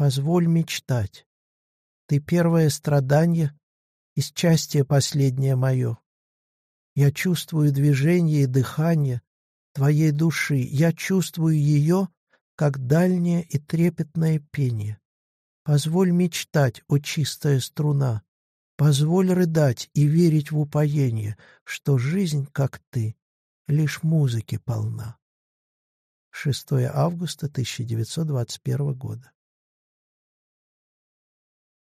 Позволь мечтать. Ты первое страдание, исчастие последнее мое. Я чувствую движение и дыхание твоей души. Я чувствую ее, как дальнее и трепетное пение. Позволь мечтать, о чистая струна. Позволь рыдать и верить в упоение, что жизнь, как ты, лишь музыки полна. 6 августа 1921 года.